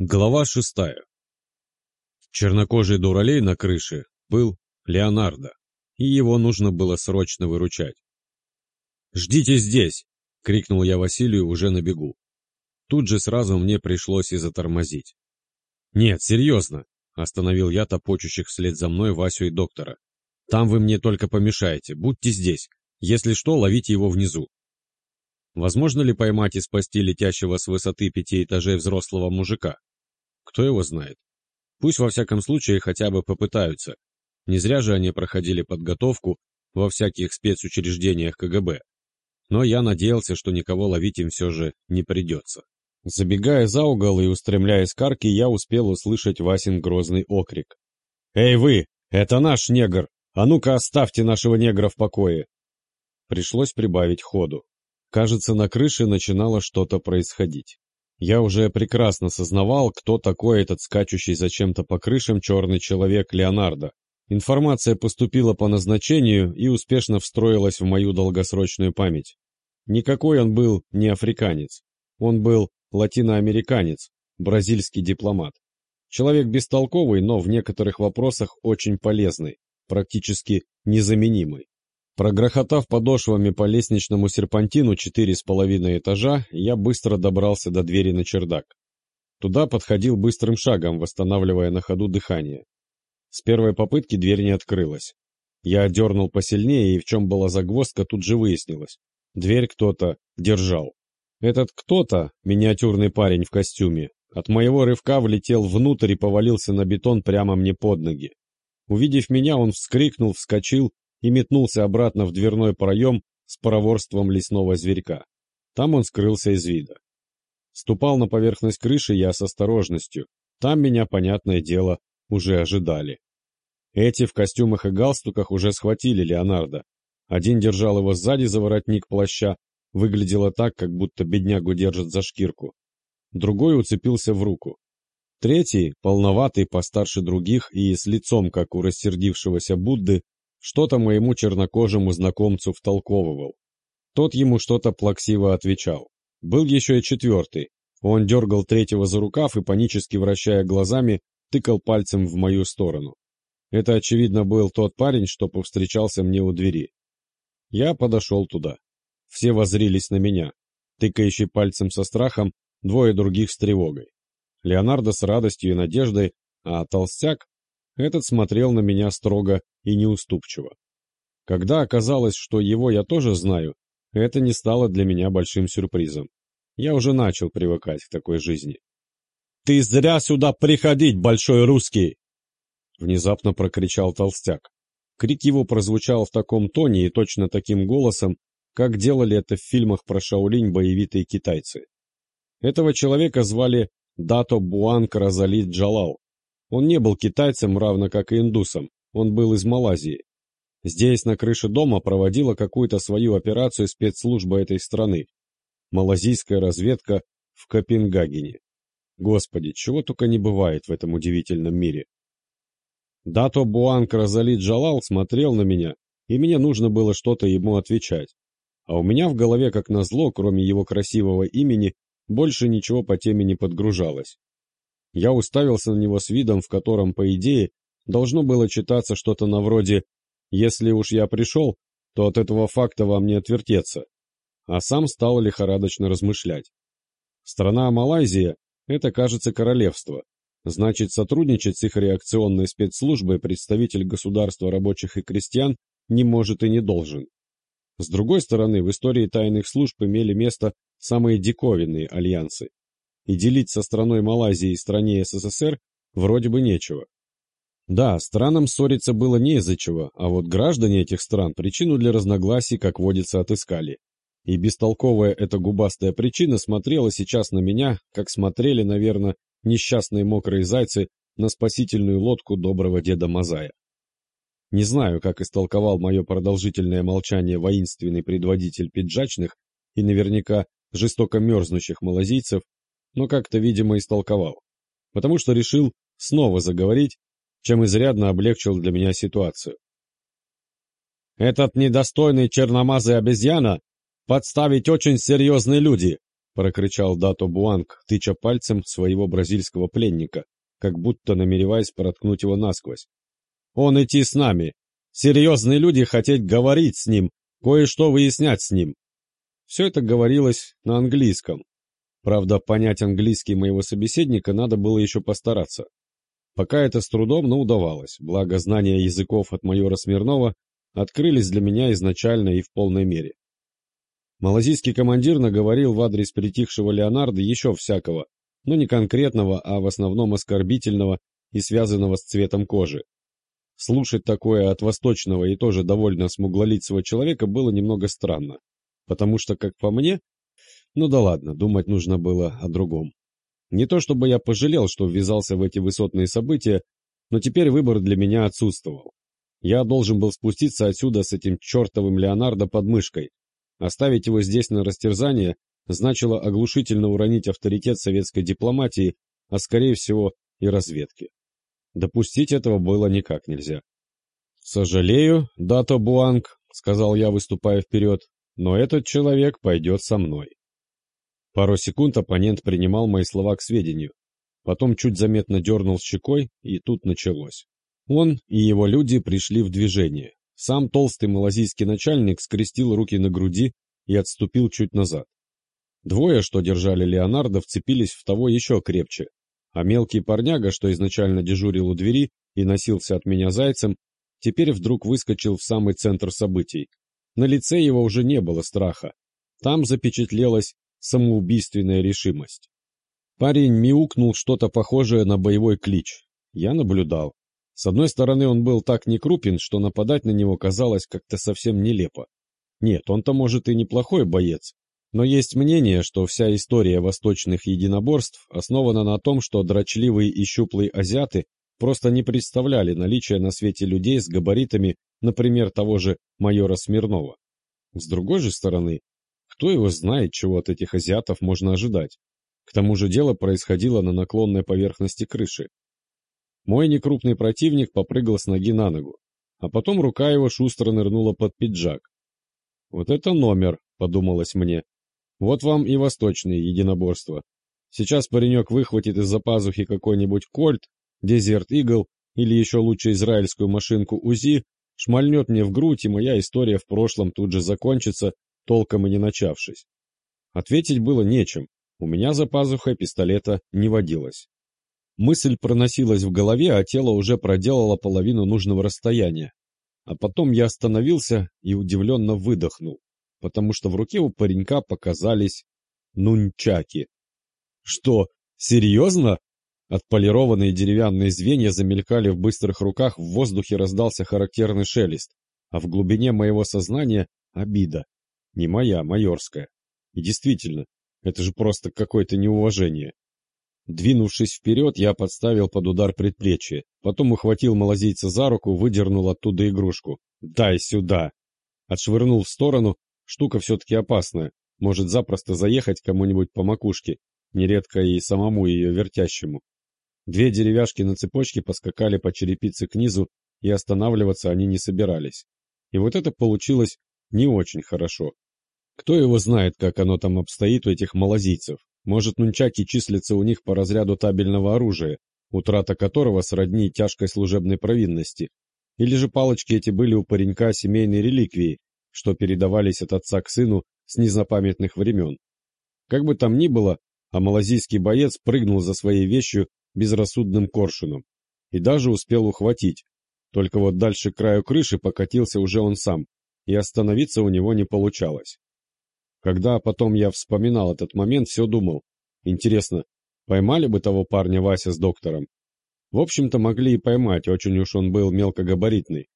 Глава шестая. Чернокожий дуралей на крыше был Леонардо, и его нужно было срочно выручать. «Ждите здесь!» — крикнул я Василию уже на бегу. Тут же сразу мне пришлось и затормозить. «Нет, серьезно!» — остановил я топочущих вслед за мной Васю и доктора. «Там вы мне только помешаете, будьте здесь. Если что, ловите его внизу». Возможно ли поймать и спасти летящего с высоты пяти этажей взрослого мужика? Кто его знает? Пусть во всяком случае хотя бы попытаются. Не зря же они проходили подготовку во всяких спецучреждениях КГБ. Но я надеялся, что никого ловить им все же не придется. Забегая за угол и устремляясь к арке, я успел услышать Васин грозный окрик. «Эй вы! Это наш негр! А ну-ка оставьте нашего негра в покое!» Пришлось прибавить ходу. Кажется, на крыше начинало что-то происходить. Я уже прекрасно сознавал, кто такой этот скачущий зачем-то по крышам черный человек Леонардо. Информация поступила по назначению и успешно встроилась в мою долгосрочную память. Никакой он был не африканец. Он был латиноамериканец, бразильский дипломат. Человек бестолковый, но в некоторых вопросах очень полезный, практически незаменимый. Прогрохотав подошвами по лестничному серпантину четыре с половиной этажа, я быстро добрался до двери на чердак. Туда подходил быстрым шагом, восстанавливая на ходу дыхание. С первой попытки дверь не открылась. Я дернул посильнее, и в чем была загвоздка, тут же выяснилось. Дверь кто-то держал. Этот кто-то, миниатюрный парень в костюме, от моего рывка влетел внутрь и повалился на бетон прямо мне под ноги. Увидев меня, он вскрикнул, вскочил и метнулся обратно в дверной проем с проворством лесного зверька. Там он скрылся из вида. Ступал на поверхность крыши я с осторожностью. Там меня, понятное дело, уже ожидали. Эти в костюмах и галстуках уже схватили Леонардо. Один держал его сзади за воротник плаща, выглядело так, как будто беднягу держат за шкирку. Другой уцепился в руку. Третий, полноватый, постарше других и с лицом, как у рассердившегося Будды, что-то моему чернокожему знакомцу втолковывал. Тот ему что-то плаксиво отвечал. Был еще и четвертый. Он дергал третьего за рукав и, панически вращая глазами, тыкал пальцем в мою сторону. Это, очевидно, был тот парень, что повстречался мне у двери. Я подошел туда. Все воззрились на меня. Тыкающий пальцем со страхом, двое других с тревогой. Леонардо с радостью и надеждой, а толстяк этот смотрел на меня строго и неуступчиво. Когда оказалось, что его я тоже знаю, это не стало для меня большим сюрпризом. Я уже начал привыкать к такой жизни. «Ты зря сюда приходить, большой русский!» Внезапно прокричал толстяк. Крик его прозвучал в таком тоне и точно таким голосом, как делали это в фильмах про Шаолинь боевитые китайцы. Этого человека звали Дато Буанг Разалит Джалал, он не был китайцем, равно как и индусом, он был из Малайзии. Здесь, на крыше дома, проводила какую-то свою операцию спецслужба этой страны. Малазийская разведка в Копенгагене. Господи, чего только не бывает в этом удивительном мире. Дато Буанг Розали Джалал смотрел на меня, и мне нужно было что-то ему отвечать. А у меня в голове, как назло, кроме его красивого имени, больше ничего по теме не подгружалось. Я уставился на него с видом, в котором, по идее, должно было читаться что-то на вроде «Если уж я пришел, то от этого факта вам не отвертеться», а сам стал лихорадочно размышлять. Страна Малайзия – это, кажется, королевство. Значит, сотрудничать с их реакционной спецслужбой представитель государства рабочих и крестьян не может и не должен. С другой стороны, в истории тайных служб имели место самые диковинные альянсы и делить со страной Малайзии и стране СССР вроде бы нечего. Да, странам ссориться было не из-за чего, а вот граждане этих стран причину для разногласий, как водится, отыскали. И бестолковая эта губастая причина смотрела сейчас на меня, как смотрели, наверное, несчастные мокрые зайцы на спасительную лодку доброго деда Мазая. Не знаю, как истолковал мое продолжительное молчание воинственный предводитель пиджачных и наверняка жестоко мерзнущих малазийцев, но как-то, видимо, истолковал, потому что решил снова заговорить, чем изрядно облегчил для меня ситуацию. «Этот недостойный черномазый обезьяна подставить очень серьезные люди, — прокричал Дато Буанг, тыча пальцем своего бразильского пленника, как будто намереваясь проткнуть его насквозь. «Он идти с нами! Серьезные люди хотеть говорить с ним, кое-что выяснять с ним!» Все это говорилось на английском. Правда, понять английский моего собеседника надо было еще постараться. Пока это с трудом, но удавалось, благо знания языков от майора Смирнова открылись для меня изначально и в полной мере. Малазийский командир наговорил в адрес притихшего Леонардо еще всякого, но не конкретного, а в основном оскорбительного и связанного с цветом кожи. Слушать такое от восточного и тоже довольно смуглолицего человека было немного странно, потому что, как по мне, ну да ладно, думать нужно было о другом. Не то чтобы я пожалел, что ввязался в эти высотные события, но теперь выбор для меня отсутствовал. Я должен был спуститься отсюда с этим чертовым Леонардо под мышкой. Оставить его здесь на растерзание значило оглушительно уронить авторитет советской дипломатии, а скорее всего и разведки. Допустить этого было никак нельзя. «Сожалею, Дато Буанг», — сказал я, выступая вперед, — «но этот человек пойдет со мной». Пару секунд оппонент принимал мои слова к сведению. Потом чуть заметно дернул щекой, и тут началось. Он и его люди пришли в движение. Сам толстый малазийский начальник скрестил руки на груди и отступил чуть назад. Двое, что держали Леонардо, вцепились в того еще крепче, а мелкий парняга, что изначально дежурил у двери и носился от меня зайцем, теперь вдруг выскочил в самый центр событий. На лице его уже не было страха. Там запечатлелась самоубийственная решимость. Парень мяукнул что-то похожее на боевой клич. Я наблюдал. С одной стороны, он был так некрупен, что нападать на него казалось как-то совсем нелепо. Нет, он-то, может, и неплохой боец, но есть мнение, что вся история восточных единоборств основана на том, что дрочливые и щуплые азиаты просто не представляли наличия на свете людей с габаритами, например, того же майора Смирнова. С другой же стороны, кто его знает, чего от этих азиатов можно ожидать? К тому же дело происходило на наклонной поверхности крыши. Мой некрупный противник попрыгал с ноги на ногу, а потом рука его шустро нырнула под пиджак. «Вот это номер», — подумалось мне. «Вот вам и восточные единоборства. Сейчас паренек выхватит из-за пазухи какой-нибудь кольт, дезерт игл или еще лучше израильскую машинку УЗИ, шмальнет мне в грудь, и моя история в прошлом тут же закончится, толком и не начавшись. Ответить было нечем, у меня за пазухой пистолета не водилось. Мысль проносилась в голове, а тело уже проделало половину нужного расстояния. А потом я остановился и удивленно выдохнул, потому что в руке у паренька показались нунчаки. Что, серьезно? Отполированные деревянные звенья замелькали в быстрых руках, в воздухе раздался характерный шелест, а в глубине моего сознания обида. Не моя, майорская. И действительно, это же просто какое-то неуважение. Двинувшись вперед, я подставил под удар предплечье, потом ухватил малазийца за руку, выдернул оттуда игрушку. «Дай сюда!» Отшвырнул в сторону, штука все-таки опасная, может запросто заехать кому-нибудь по макушке, нередко и самому ее вертящему. Две деревяшки на цепочке поскакали по черепице к низу, и останавливаться они не собирались. И вот это получилось не очень хорошо. Кто его знает, как оно там обстоит у этих малазийцев? Может, нунчаки числятся у них по разряду табельного оружия, утрата которого сродни тяжкой служебной провинности. Или же палочки эти были у паренька семейной реликвией, что передавались от отца к сыну с незапамятных времен. Как бы там ни было, а малазийский боец прыгнул за своей вещью безрассудным коршуном и даже успел ухватить. Только вот дальше краю крыши покатился уже он сам, и остановиться у него не получалось. Когда потом я вспоминал этот момент, все думал. Интересно, поймали бы того парня Вася с доктором? В общем-то, могли и поймать, очень уж он был мелкогабаритный.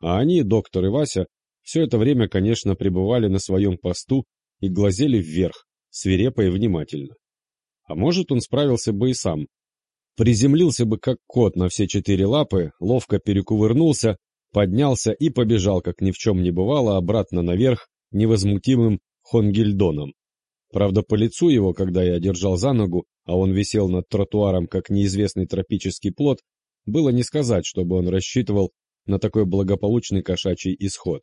А они, доктор и Вася, все это время, конечно, пребывали на своем посту и глазели вверх, свирепо и внимательно. А может, он справился бы и сам. Приземлился бы как кот на все четыре лапы, ловко перекувырнулся, поднялся и побежал, как ни в чем не бывало, обратно наверх, невозмутимым Хонгельдоном. Правда, по лицу его, когда я держал за ногу, а он висел над тротуаром, как неизвестный тропический плод, было не сказать, чтобы он рассчитывал на такой благополучный кошачий исход.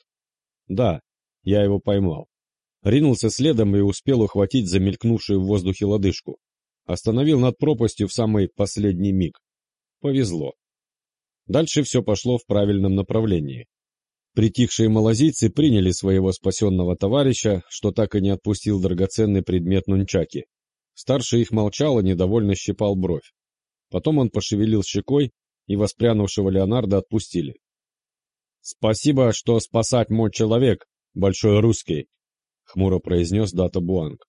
Да, я его поймал. Ринулся следом и успел ухватить замелькнувшую в воздухе лодыжку. Остановил над пропастью в самый последний миг. Повезло. Дальше все пошло в правильном направлении. Притихшие малазийцы приняли своего спасенного товарища, что так и не отпустил драгоценный предмет нунчаки. Старший их молчал и недовольно щипал бровь. Потом он пошевелил щекой, и воспрянувшего Леонардо отпустили. «Спасибо, что спасать мой человек, большой русский», — хмуро произнес Дата Буанг.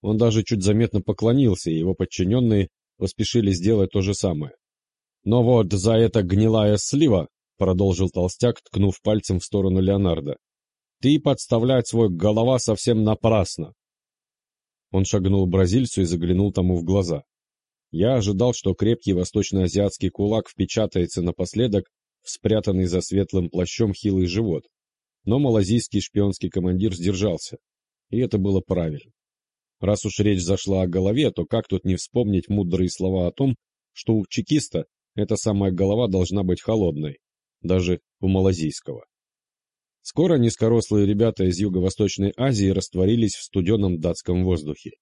Он даже чуть заметно поклонился, и его подчиненные поспешили сделать то же самое. «Но вот за это гнилая слива», — продолжил толстяк, ткнув пальцем в сторону Леонардо, — «ты подставлять свой голова совсем напрасно». Он шагнул бразильцу и заглянул тому в глаза. Я ожидал, что крепкий восточноазиатский кулак впечатается напоследок в спрятанный за светлым плащом хилый живот, но малазийский шпионский командир сдержался, и это было правильно. Раз уж речь зашла о голове, то как тут не вспомнить мудрые слова о том, что у чекиста эта самая голова должна быть холодной, даже у малазийского. Скоро низкорослые ребята из Юго-Восточной Азии растворились в студеном датском воздухе.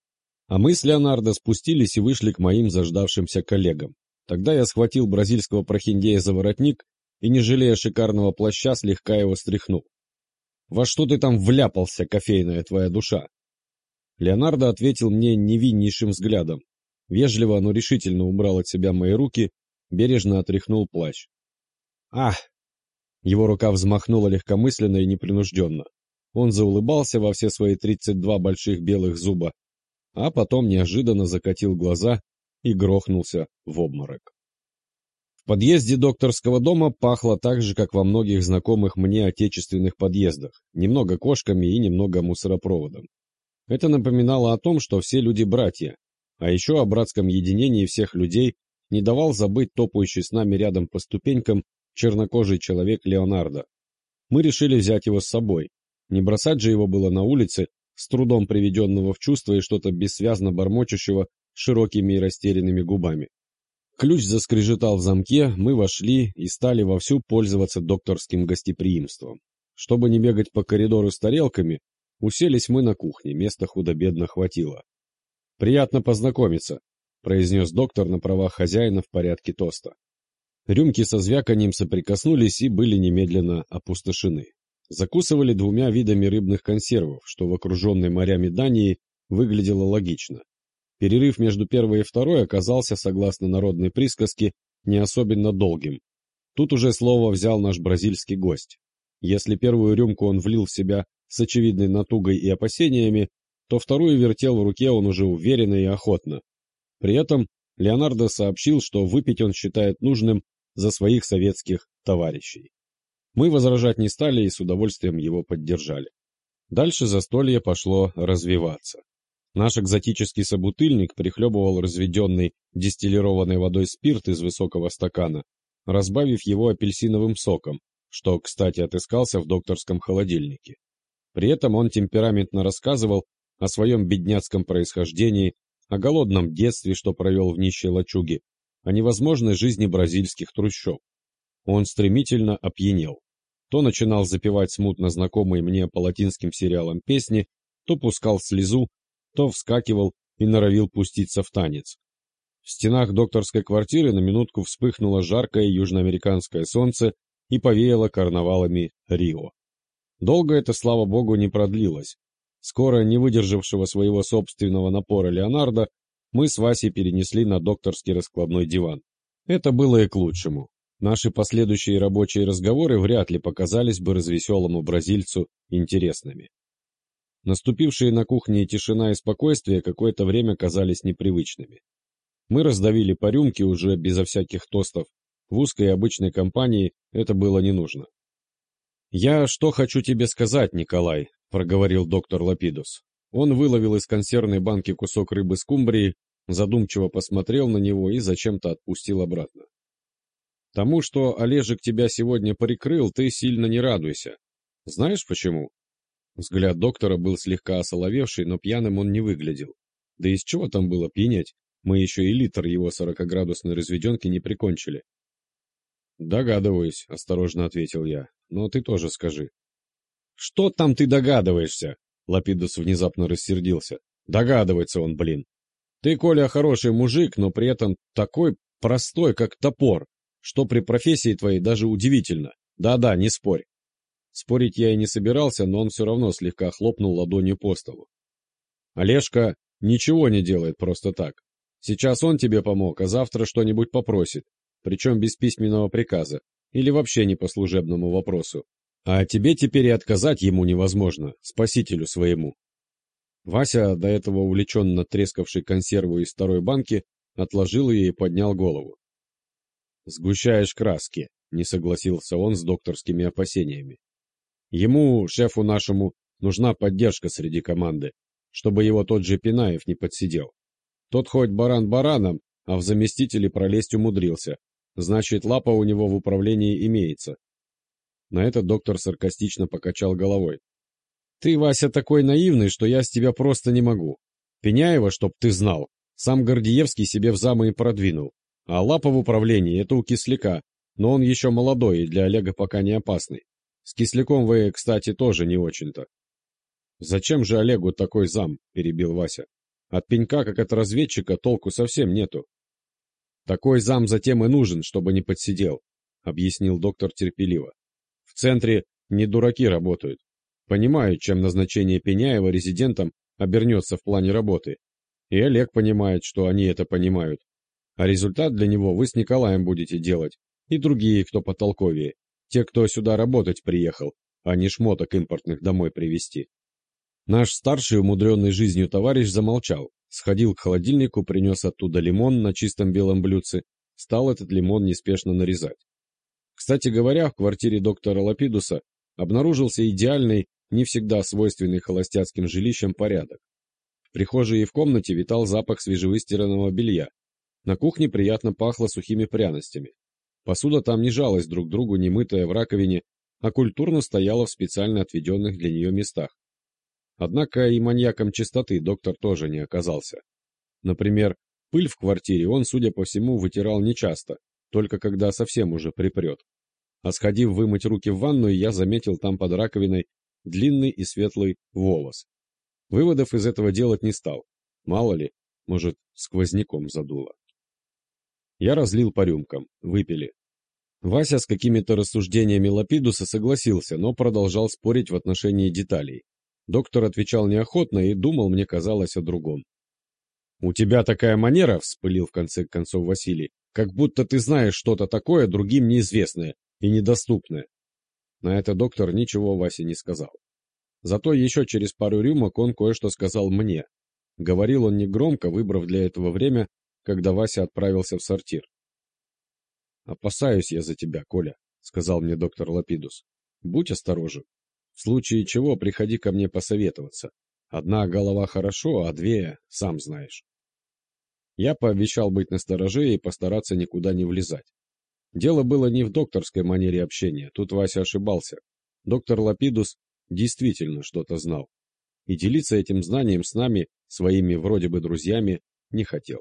А мы с Леонардо спустились и вышли к моим заждавшимся коллегам. Тогда я схватил бразильского прохиндея за воротник и, не жалея шикарного плаща, слегка его стряхнул. «Во что ты там вляпался, кофейная твоя душа?» Леонардо ответил мне невиннейшим взглядом. Вежливо, но решительно убрал от себя мои руки, бережно отряхнул плащ. «Ах!» Его рука взмахнула легкомысленно и непринужденно. Он заулыбался во все свои тридцать два больших белых зуба, а потом неожиданно закатил глаза и грохнулся в обморок. В подъезде докторского дома пахло так же, как во многих знакомых мне отечественных подъездах, немного кошками и немного мусоропроводом. Это напоминало о том, что все люди братья, а еще о братском единении всех людей не давал забыть топающий с нами рядом по ступенькам чернокожий человек Леонардо. Мы решили взять его с собой. Не бросать же его было на улице, с трудом приведенного в чувство и что-то бессвязно бормочущего широкими и растерянными губами. Ключ заскрежетал в замке, мы вошли и стали вовсю пользоваться докторским гостеприимством. Чтобы не бегать по коридору с тарелками, Уселись мы на кухне, места худо-бедно хватило. «Приятно познакомиться», — произнес доктор на правах хозяина в порядке тоста. Рюмки со звяканием соприкоснулись и были немедленно опустошены. Закусывали двумя видами рыбных консервов, что в окруженной морями Дании выглядело логично. Перерыв между первой и второй оказался, согласно народной присказке, не особенно долгим. Тут уже слово взял наш бразильский гость. Если первую рюмку он влил в себя с очевидной натугой и опасениями, то вторую вертел в руке он уже уверенно и охотно. При этом Леонардо сообщил, что выпить он считает нужным за своих советских товарищей. Мы возражать не стали и с удовольствием его поддержали. Дальше застолье пошло развиваться. Наш экзотический собутыльник прихлебывал разведенный дистиллированной водой спирт из высокого стакана, разбавив его апельсиновым соком, что, кстати, отыскался в докторском холодильнике. При этом он темпераментно рассказывал о своем бедняцком происхождении, о голодном детстве, что провел в нищей лачуге, о невозможной жизни бразильских трущоб. Он стремительно опьянел. То начинал запевать смутно знакомые мне по латинским сериалам песни, то пускал слезу, то вскакивал и норовил пуститься в танец. В стенах докторской квартиры на минутку вспыхнуло жаркое южноамериканское солнце и повеяло карнавалами Рио. Долго это, слава богу, не продлилось. Скоро, не выдержавшего своего собственного напора Леонардо, мы с Васей перенесли на докторский раскладной диван. Это было и к лучшему. Наши последующие рабочие разговоры вряд ли показались бы развеселому бразильцу интересными. Наступившие на кухне тишина и спокойствие какое-то время казались непривычными. Мы раздавили по рюмке уже безо всяких тостов. В узкой обычной компании это было не нужно. «Я что хочу тебе сказать, Николай», — проговорил доктор Лапидус. Он выловил из консервной банки кусок рыбы скумбрии, задумчиво посмотрел на него и зачем-то отпустил обратно. «Тому, что Олежек тебя сегодня прикрыл, ты сильно не радуйся. Знаешь почему?» Взгляд доктора был слегка осоловевший, но пьяным он не выглядел. Да из чего там было пьянеть? Мы еще и литр его сорокоградусной разведенки не прикончили. «Догадываюсь», — осторожно ответил я. «Но ты тоже скажи». «Что там ты догадываешься?» Лапидус внезапно рассердился. Догадывается он, блин. Ты, Коля, хороший мужик, но при этом такой простой, как топор, что при профессии твоей даже удивительно. Да-да, не спорь. Спорить я и не собирался, но он все равно слегка хлопнул ладонью по столу. Олежка ничего не делает просто так. Сейчас он тебе помог, а завтра что-нибудь попросит, причем без письменного приказа, или вообще не по служебному вопросу. А тебе теперь и отказать ему невозможно, спасителю своему. Вася, до этого увлеченно трескавший консерву из второй банки, отложил ее и поднял голову. «Сгущаешь краски», — не согласился он с докторскими опасениями. «Ему, шефу нашему, нужна поддержка среди команды, чтобы его тот же Пинаев не подсидел. Тот хоть баран бараном, а в заместители пролезть умудрился. Значит, лапа у него в управлении имеется». На это доктор саркастично покачал головой. Ты, Вася, такой наивный, что я с тебя просто не могу. Пеняева, чтоб ты знал, сам Гордиевский себе в замы и продвинул. А Лапа в управлении — это у Кисляка, но он еще молодой и для Олега пока не опасный. С Кисляком вы, кстати, тоже не очень-то. «Зачем же Олегу такой зам?» — перебил Вася. «От пенька, как от разведчика, толку совсем нету». «Такой зам затем и нужен, чтобы не подсидел», — объяснил доктор терпеливо. «В центре не дураки работают. Понимают, чем назначение Пеняева резидентом обернется в плане работы. И Олег понимает, что они это понимают. А результат для него вы с Николаем будете делать. И другие, кто потолковее. Те, кто сюда работать приехал, а не шмоток импортных домой привезти. Наш старший, умудренный жизнью товарищ, замолчал. Сходил к холодильнику, принес оттуда лимон на чистом белом блюдце. Стал этот лимон неспешно нарезать. Кстати говоря, в квартире доктора Лапидуса обнаружился идеальный не всегда свойственный холостяцким жилищам порядок. В прихожей и в комнате витал запах свежевыстиранного белья. На кухне приятно пахло сухими пряностями. Посуда там не жалась друг другу, не мытая в раковине, а культурно стояла в специально отведенных для нее местах. Однако и маньяком чистоты доктор тоже не оказался. Например, пыль в квартире он, судя по всему, вытирал нечасто, только когда совсем уже припрет. А сходив вымыть руки в ванную, я заметил там под раковиной длинный и светлый волос. Выводов из этого делать не стал. Мало ли, может, сквозняком задуло. Я разлил по рюмкам, выпили. Вася с какими-то рассуждениями Лапидуса согласился, но продолжал спорить в отношении деталей. Доктор отвечал неохотно и думал, мне казалось, о другом. «У тебя такая манера», — вспылил в конце концов Василий, «как будто ты знаешь что-то такое, другим неизвестное и недоступное. На это доктор ничего Васе не сказал. Зато еще через пару рюмок он кое-что сказал мне. Говорил он негромко, выбрав для этого время, когда Вася отправился в сортир. «Опасаюсь я за тебя, Коля», — сказал мне доктор Лапидус. «Будь осторожен. В случае чего приходи ко мне посоветоваться. Одна голова хорошо, а две — сам знаешь». Я пообещал быть настороже и постараться никуда не влезать. Дело было не в докторской манере общения, тут Вася ошибался. Доктор Лапидус действительно что-то знал. И делиться этим знанием с нами, своими вроде бы друзьями, не хотел.